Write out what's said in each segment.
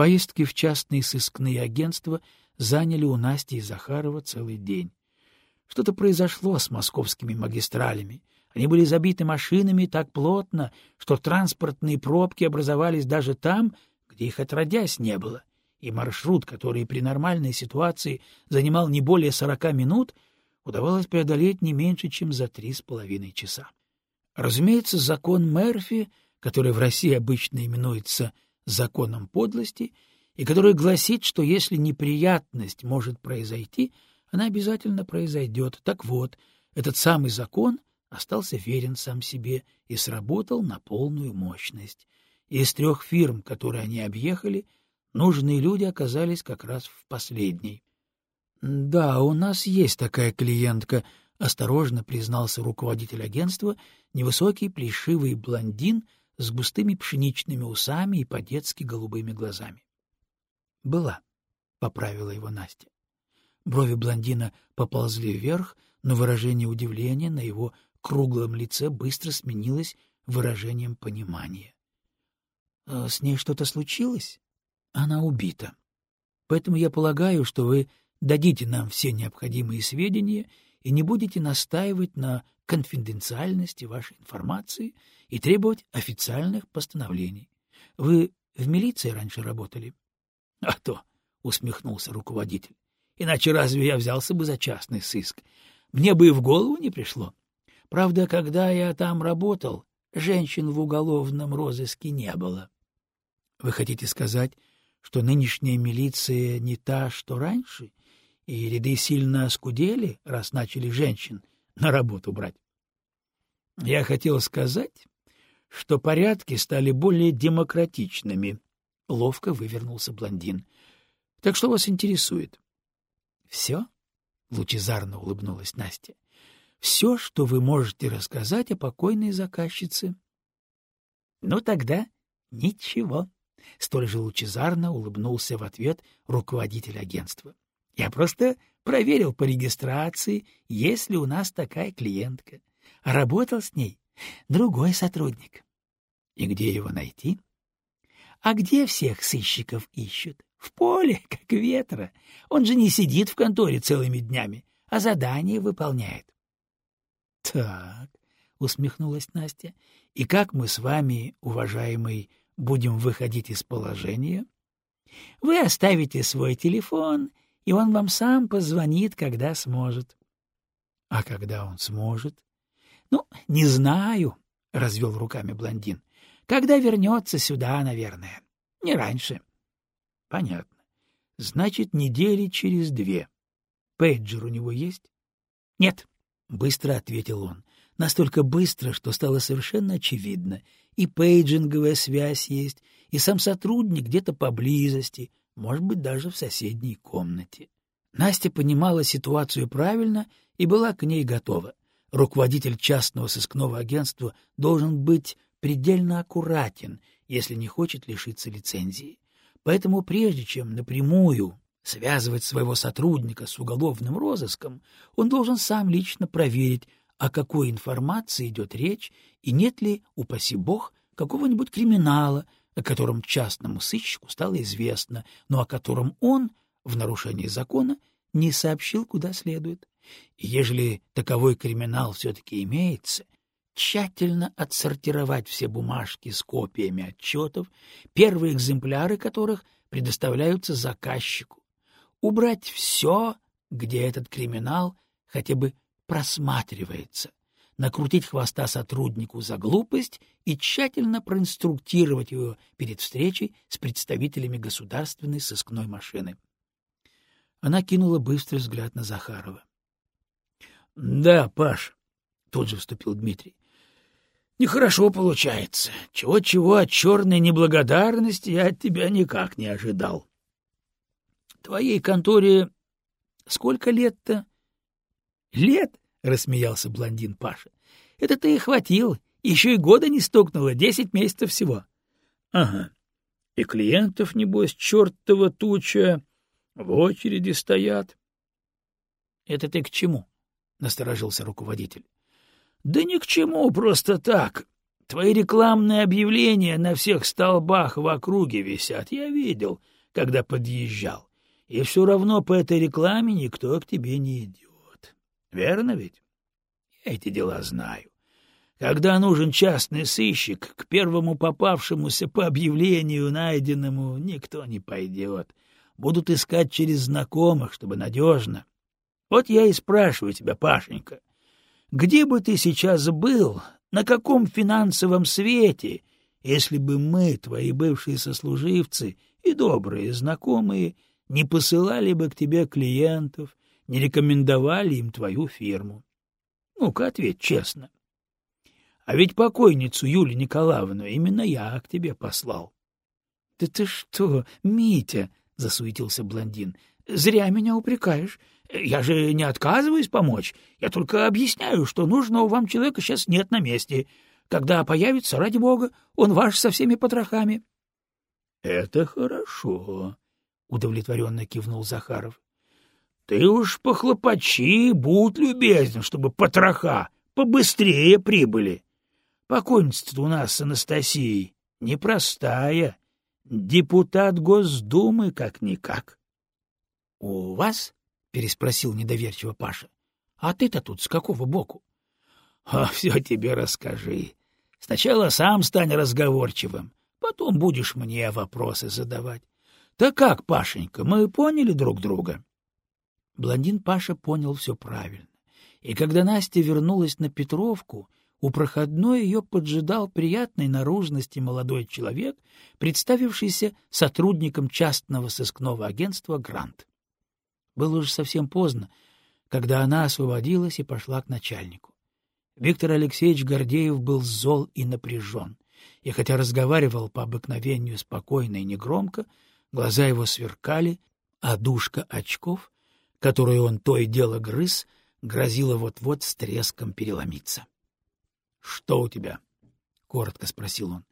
Поездки в частные сыскные агентства заняли у Насти и Захарова целый день. Что-то произошло с московскими магистралями. Они были забиты машинами так плотно, что транспортные пробки образовались даже там, где их отродясь не было, и маршрут, который при нормальной ситуации занимал не более сорока минут, удавалось преодолеть не меньше, чем за три с половиной часа. Разумеется, закон Мерфи, который в России обычно именуется законом подлости, и который гласит, что если неприятность может произойти, она обязательно произойдет. Так вот, этот самый закон остался верен сам себе и сработал на полную мощность. Из трех фирм, которые они объехали, нужные люди оказались как раз в последней. — Да, у нас есть такая клиентка, — осторожно признался руководитель агентства, невысокий плешивый блондин с густыми пшеничными усами и по-детски голубыми глазами. — Была, — поправила его Настя. Брови блондина поползли вверх, но выражение удивления на его круглом лице быстро сменилось выражением понимания. «Э, — С ней что-то случилось? Она убита. Поэтому я полагаю, что вы дадите нам все необходимые сведения и не будете настаивать на конфиденциальности вашей информации и требовать официальных постановлений. Вы в милиции раньше работали? — А то, — усмехнулся руководитель. — Иначе разве я взялся бы за частный сыск? Мне бы и в голову не пришло. Правда, когда я там работал, женщин в уголовном розыске не было. Вы хотите сказать, что нынешняя милиция не та, что раньше, и ряды сильно оскудели, раз начали женщин на работу брать? Я хотел сказать, что порядки стали более демократичными. Ловко вывернулся блондин. Так что вас интересует? — Все? — лучезарно улыбнулась Настя все, что вы можете рассказать о покойной заказчице. — Ну тогда ничего, — столь же лучезарно улыбнулся в ответ руководитель агентства. — Я просто проверил по регистрации, есть ли у нас такая клиентка. Работал с ней другой сотрудник. — И где его найти? — А где всех сыщиков ищут? В поле, как ветра. Он же не сидит в конторе целыми днями, а задание выполняет. — Так, — усмехнулась Настя, — и как мы с вами, уважаемый, будем выходить из положения? — Вы оставите свой телефон, и он вам сам позвонит, когда сможет. — А когда он сможет? — Ну, не знаю, — развел руками блондин. — Когда вернется сюда, наверное. Не раньше. — Понятно. Значит, недели через две. Пейджер у него есть? — Нет. — быстро ответил он. Настолько быстро, что стало совершенно очевидно. И пейджинговая связь есть, и сам сотрудник где-то поблизости, может быть, даже в соседней комнате. Настя понимала ситуацию правильно и была к ней готова. Руководитель частного сыскного агентства должен быть предельно аккуратен, если не хочет лишиться лицензии. Поэтому прежде чем напрямую связывать своего сотрудника с уголовным розыском, он должен сам лично проверить, о какой информации идет речь и нет ли, упаси бог, какого-нибудь криминала, о котором частному сыщику стало известно, но о котором он, в нарушении закона, не сообщил куда следует. И ежели таковой криминал все-таки имеется, тщательно отсортировать все бумажки с копиями отчетов, первые экземпляры которых предоставляются заказчику, убрать все, где этот криминал хотя бы просматривается, накрутить хвоста сотруднику за глупость и тщательно проинструктировать его перед встречей с представителями государственной сыскной машины. Она кинула быстрый взгляд на Захарова. — Да, Паш, — тут же вступил Дмитрий, — нехорошо получается. Чего-чего от черной неблагодарности я от тебя никак не ожидал. Твоей конторе сколько лет-то? — Лет? — рассмеялся блондин Паша. — Это ты и хватил. Еще и года не стукнуло, десять месяцев всего. — Ага. И клиентов, небось, чертова туча, в очереди стоят. — Это ты к чему? — насторожился руководитель. — Да ни к чему, просто так. Твои рекламные объявления на всех столбах в округе висят. Я видел, когда подъезжал. И все равно по этой рекламе никто к тебе не идет. Верно ведь? Я эти дела знаю. Когда нужен частный сыщик, к первому попавшемуся по объявлению найденному никто не пойдет. Будут искать через знакомых, чтобы надежно. Вот я и спрашиваю тебя, Пашенька, где бы ты сейчас был, на каком финансовом свете, если бы мы, твои бывшие сослуживцы и добрые знакомые, не посылали бы к тебе клиентов, не рекомендовали им твою фирму? Ну-ка, ответь честно. А ведь покойницу Юлию Николаевну именно я к тебе послал. — Да ты что, Митя, — засуетился блондин, — зря меня упрекаешь. Я же не отказываюсь помочь. Я только объясняю, что нужного вам человека сейчас нет на месте. Когда появится, ради бога, он ваш со всеми потрохами. — Это хорошо, — удовлетворенно кивнул Захаров. — Ты уж похлопочи, будь любезен, чтобы потроха побыстрее прибыли. Покойница у нас с Анастасией непростая. Депутат Госдумы как-никак. — У вас? — переспросил недоверчиво Паша. — А ты-то тут с какого боку? — А все тебе расскажи. Сначала сам стань разговорчивым, потом будешь мне вопросы задавать. — Так как, Пашенька, мы поняли друг друга? Блондин Паша понял все правильно. И когда Настя вернулась на Петровку, у проходной ее поджидал приятной наружности молодой человек, представившийся сотрудником частного сыскного агентства «Грант». Было уже совсем поздно, когда она освободилась и пошла к начальнику. Виктор Алексеевич Гордеев был зол и напряжен, и хотя разговаривал по обыкновению спокойно и негромко, глаза его сверкали, а душка очков, которую он то и дело грыз, грозила вот-вот с треском переломиться. — Что у тебя? — коротко спросил он.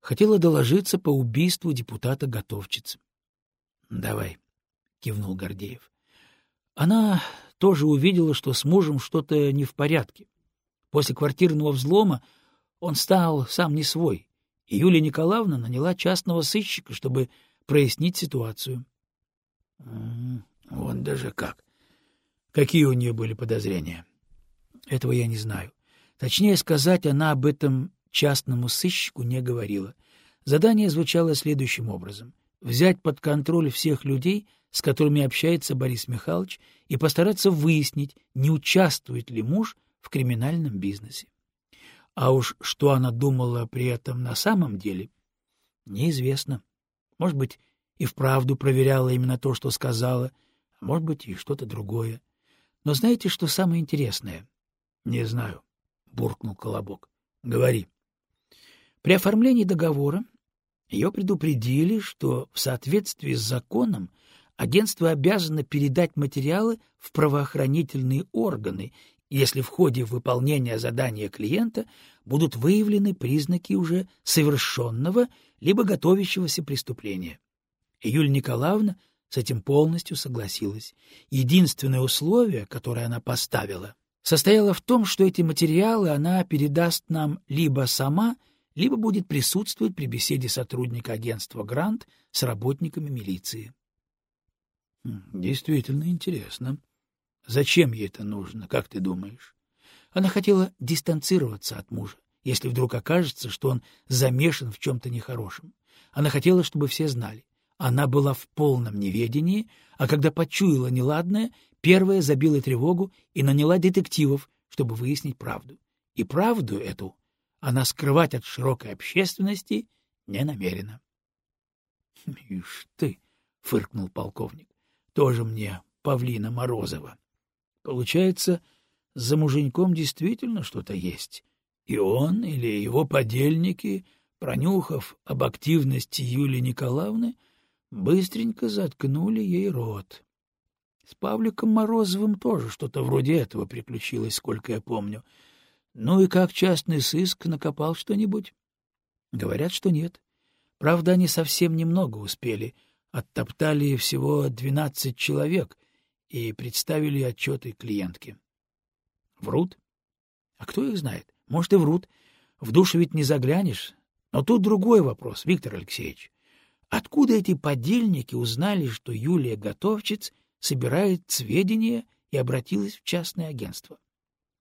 Хотела доложиться по убийству депутата Готовчицы. — Давай, — кивнул Гордеев. Она тоже увидела, что с мужем что-то не в порядке. После квартирного взлома он стал сам не свой, и Юлия Николаевна наняла частного сыщика, чтобы прояснить ситуацию. — Вон даже как. Какие у нее были подозрения? — Этого я не знаю. Точнее сказать, она об этом частному сыщику не говорила. Задание звучало следующим образом — взять под контроль всех людей, с которыми общается Борис Михайлович, и постараться выяснить, не участвует ли муж в криминальном бизнесе. А уж что она думала при этом на самом деле, неизвестно. Может быть, и вправду проверяла именно то, что сказала, может быть, и что-то другое. Но знаете, что самое интересное? Не знаю буркнул Колобок. — Говори. При оформлении договора ее предупредили, что в соответствии с законом агентство обязано передать материалы в правоохранительные органы, если в ходе выполнения задания клиента будут выявлены признаки уже совершенного либо готовящегося преступления. Юлия Николаевна с этим полностью согласилась. Единственное условие, которое она поставила, состояла в том, что эти материалы она передаст нам либо сама, либо будет присутствовать при беседе сотрудника агентства «Грант» с работниками милиции. Хм, — Действительно интересно. Зачем ей это нужно, как ты думаешь? Она хотела дистанцироваться от мужа, если вдруг окажется, что он замешан в чем-то нехорошем. Она хотела, чтобы все знали. Она была в полном неведении, а когда почуяла неладное, Первая забила тревогу и наняла детективов, чтобы выяснить правду. И правду эту она скрывать от широкой общественности не намерена. — Ишь ты! — фыркнул полковник. — Тоже мне Павлина Морозова. Получается, за муженьком действительно что-то есть. И он или его подельники, пронюхав об активности Юлии Николаевны, быстренько заткнули ей рот. С Павликом Морозовым тоже что-то вроде этого приключилось, сколько я помню. Ну и как частный сыск накопал что-нибудь? Говорят, что нет. Правда, они совсем немного успели. Оттоптали всего двенадцать человек и представили отчеты клиентке. Врут? А кто их знает? Может, и врут. В душу ведь не заглянешь. Но тут другой вопрос, Виктор Алексеевич. Откуда эти подельники узнали, что Юлия Готовчиц собирает сведения и обратилась в частное агентство?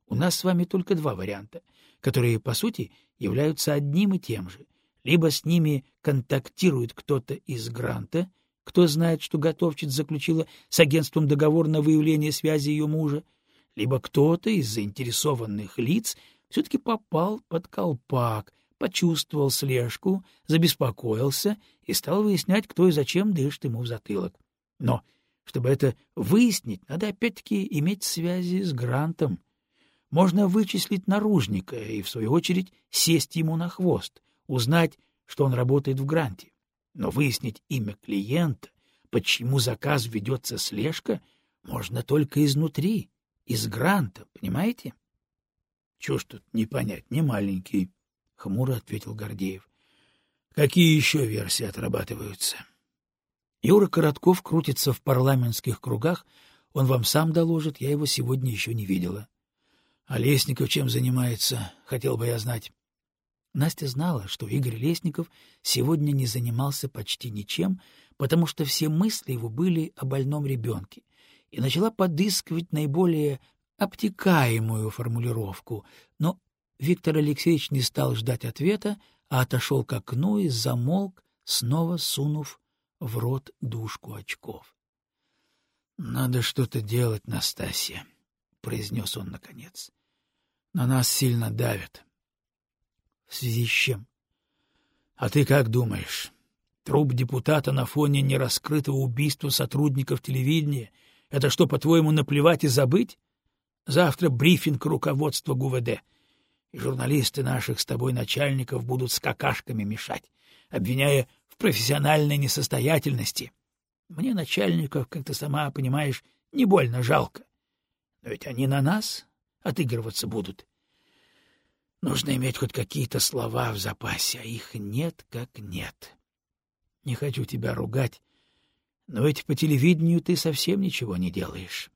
У нас с вами только два варианта, которые, по сути, являются одним и тем же. Либо с ними контактирует кто-то из Гранта, кто знает, что Готовчиц заключила с агентством договор на выявление связи ее мужа, либо кто-то из заинтересованных лиц все-таки попал под колпак, почувствовал слежку, забеспокоился и стал выяснять, кто и зачем дышит ему в затылок. Но, чтобы это выяснить, надо опять-таки иметь связи с Грантом. Можно вычислить наружника и, в свою очередь, сесть ему на хвост, узнать, что он работает в Гранте. Но выяснить имя клиента, почему заказ ведется слежка, можно только изнутри, из Гранта, понимаете? — Чего ж тут не понять, не маленький, — хмуро ответил Гордеев. — Какие еще версии отрабатываются? Юра Коротков крутится в парламентских кругах, он вам сам доложит, я его сегодня еще не видела. А Лесников чем занимается, хотел бы я знать. Настя знала, что Игорь Лесников сегодня не занимался почти ничем, потому что все мысли его были о больном ребенке, и начала подыскивать наиболее обтекаемую формулировку, но Виктор Алексеевич не стал ждать ответа, а отошел к окну и замолк, снова сунув в рот дужку очков. — Надо что-то делать, Настасья, — произнес он наконец. — На нас сильно давят. — В связи с чем? — А ты как думаешь? Труп депутата на фоне нераскрытого убийства сотрудников телевидения — это что, по-твоему, наплевать и забыть? Завтра брифинг руководства ГУВД — и журналисты наших с тобой начальников будут с какашками мешать, обвиняя в профессиональной несостоятельности. Мне начальников, как ты сама понимаешь, не больно жалко. Но ведь они на нас отыгрываться будут. Нужно иметь хоть какие-то слова в запасе, а их нет как нет. Не хочу тебя ругать, но ведь по телевидению ты совсем ничего не делаешь.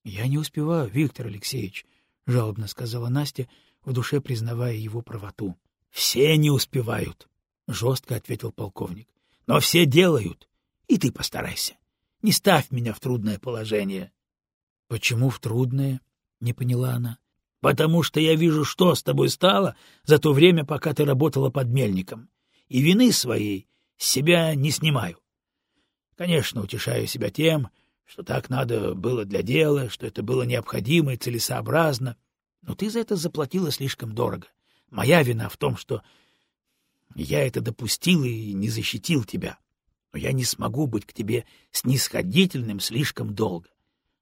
— Я не успеваю, Виктор Алексеевич, — жалобно сказала Настя, — в душе признавая его правоту. — Все не успевают, — жестко ответил полковник. — Но все делают, и ты постарайся. Не ставь меня в трудное положение. — Почему в трудное? — не поняла она. — Потому что я вижу, что с тобой стало за то время, пока ты работала под мельником, и вины своей с себя не снимаю. Конечно, утешаю себя тем, что так надо было для дела, что это было необходимо и целесообразно, — но ты за это заплатила слишком дорого. Моя вина в том, что я это допустил и не защитил тебя. Но я не смогу быть к тебе снисходительным слишком долго.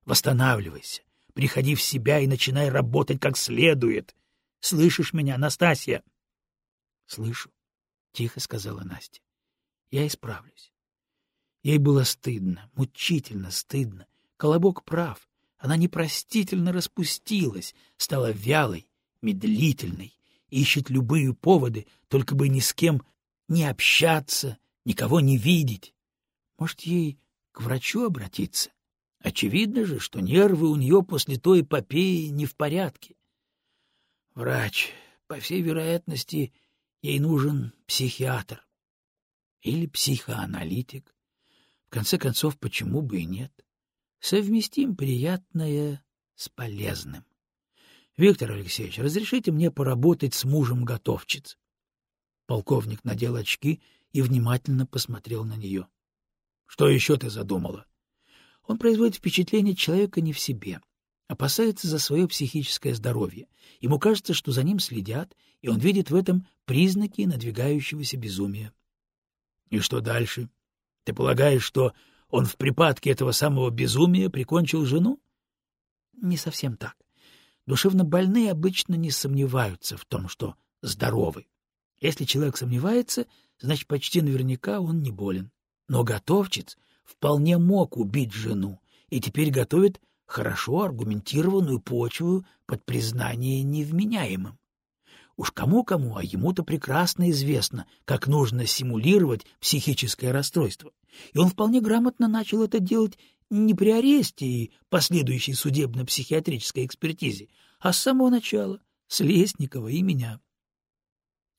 Восстанавливайся, приходи в себя и начинай работать как следует. Слышишь меня, Настасья? — Слышу, — тихо сказала Настя. — Я исправлюсь. Ей было стыдно, мучительно стыдно. Колобок прав. Она непростительно распустилась, стала вялой, медлительной, ищет любые поводы, только бы ни с кем не общаться, никого не видеть. Может, ей к врачу обратиться? Очевидно же, что нервы у нее после той эпопеи не в порядке. Врач, по всей вероятности, ей нужен психиатр или психоаналитик. В конце концов, почему бы и нет? Совместим приятное с полезным. Виктор Алексеевич, разрешите мне поработать с мужем готовчиц? Полковник надел очки и внимательно посмотрел на нее. — Что еще ты задумала? Он производит впечатление человека не в себе, опасается за свое психическое здоровье. Ему кажется, что за ним следят, и он видит в этом признаки надвигающегося безумия. — И что дальше? Ты полагаешь, что он в припадке этого самого безумия прикончил жену? Не совсем так. Душевно больные обычно не сомневаются в том, что здоровы. Если человек сомневается, значит, почти наверняка он не болен. Но готовчиц вполне мог убить жену и теперь готовит хорошо аргументированную почву под признание невменяемым. Уж кому-кому, а ему-то прекрасно известно, как нужно симулировать психическое расстройство. И он вполне грамотно начал это делать не при аресте и последующей судебно-психиатрической экспертизе, а с самого начала, с Лесникова и меня.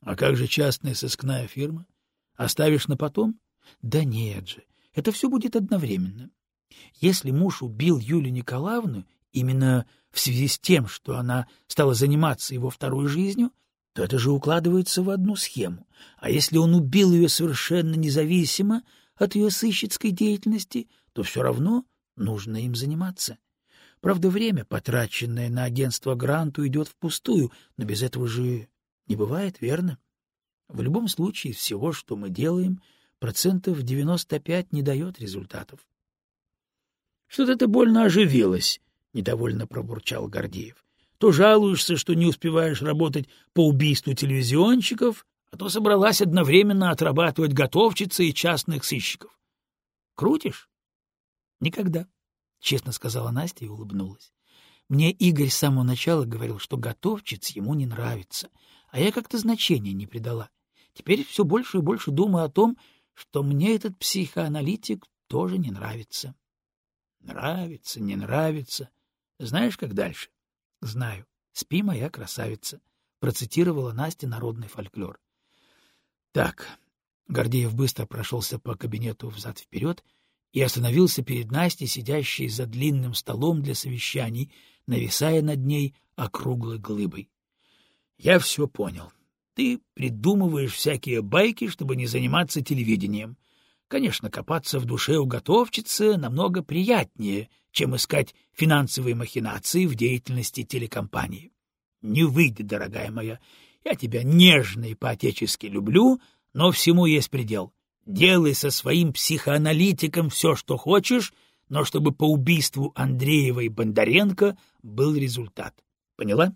А как же частная сыскная фирма? Оставишь на потом? Да нет же, это все будет одновременно. Если муж убил Юлию Николаевну именно в связи с тем, что она стала заниматься его второй жизнью, то это же укладывается в одну схему. А если он убил ее совершенно независимо от ее сыщицкой деятельности, то все равно нужно им заниматься. Правда, время, потраченное на агентство Гранту, идет впустую, но без этого же не бывает, верно? В любом случае, всего, что мы делаем, процентов 95 не дает результатов. — Что-то ты больно оживилась, — недовольно пробурчал Гордеев. — То жалуешься, что не успеваешь работать по убийству телевизионщиков, а то собралась одновременно отрабатывать готовчицы и частных сыщиков. Крутишь? — Никогда, — честно сказала Настя и улыбнулась. Мне Игорь с самого начала говорил, что готовчиц ему не нравится, а я как-то значения не придала. Теперь все больше и больше думаю о том, что мне этот психоаналитик тоже не нравится. Нравится, не нравится. Знаешь, как дальше? Знаю. Спи, моя красавица, процитировала Настя народный фольклор. Так, Гордеев быстро прошелся по кабинету взад-вперед и остановился перед Настей, сидящей за длинным столом для совещаний, нависая над ней округлой глыбой. — Я все понял. Ты придумываешь всякие байки, чтобы не заниматься телевидением. Конечно, копаться в душе у готовчицы намного приятнее, чем искать финансовые махинации в деятельности телекомпании. Не выйдет, дорогая моя. Я тебя нежно и по-отечески люблю, но всему есть предел. Делай со своим психоаналитиком все, что хочешь, но чтобы по убийству Андреева и Бондаренко был результат. Поняла?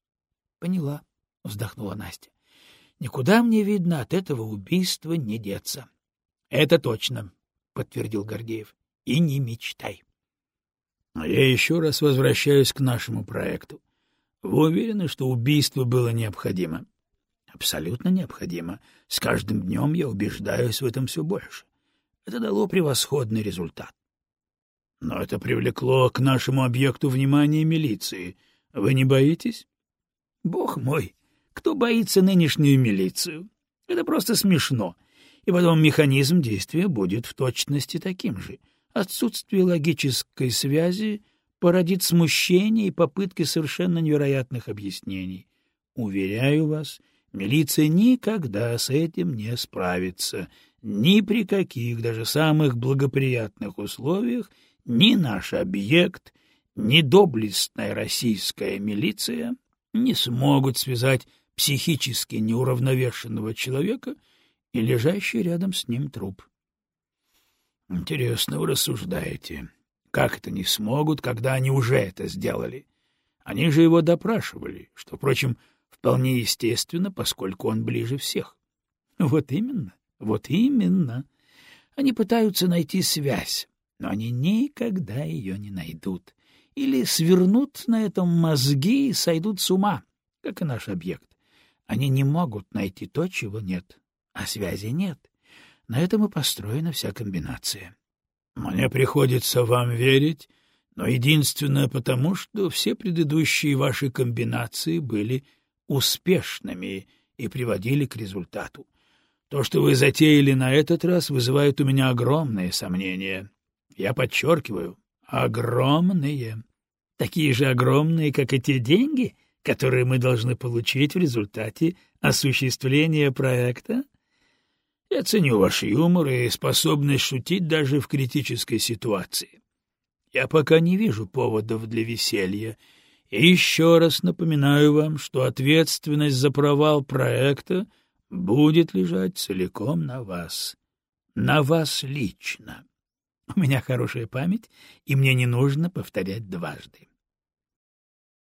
— Поняла, — вздохнула Настя. — Никуда мне, видно, от этого убийства не деться. — Это точно, — подтвердил Гордеев. — И не мечтай. — А я еще раз возвращаюсь к нашему проекту. Вы уверены, что убийство было необходимо? Абсолютно необходимо. С каждым днем я убеждаюсь в этом все больше. Это дало превосходный результат. Но это привлекло к нашему объекту внимание милиции. Вы не боитесь? Бог мой, кто боится нынешнюю милицию? Это просто смешно. И потом механизм действия будет в точности таким же. Отсутствие логической связи породит смущение и попытки совершенно невероятных объяснений. Уверяю вас, Милиция никогда с этим не справится, ни при каких, даже самых благоприятных условиях, ни наш объект, ни доблестная российская милиция не смогут связать психически неуравновешенного человека и лежащий рядом с ним труп. Интересно вы рассуждаете. Как это не смогут, когда они уже это сделали? Они же его допрашивали, что, впрочем, Вполне естественно, поскольку он ближе всех. Вот именно, вот именно. Они пытаются найти связь, но они никогда ее не найдут. Или свернут на этом мозги и сойдут с ума, как и наш объект. Они не могут найти то, чего нет, а связи нет. На этом и построена вся комбинация. Мне приходится вам верить, но единственное потому, что все предыдущие ваши комбинации были успешными и приводили к результату. То, что вы затеяли на этот раз, вызывает у меня огромные сомнения. Я подчеркиваю, огромные. Такие же огромные, как и те деньги, которые мы должны получить в результате осуществления проекта? Я ценю ваш юмор и способность шутить даже в критической ситуации. Я пока не вижу поводов для веселья, и еще раз напоминаю вам, что ответственность за провал проекта будет лежать целиком на вас. На вас лично. У меня хорошая память, и мне не нужно повторять дважды.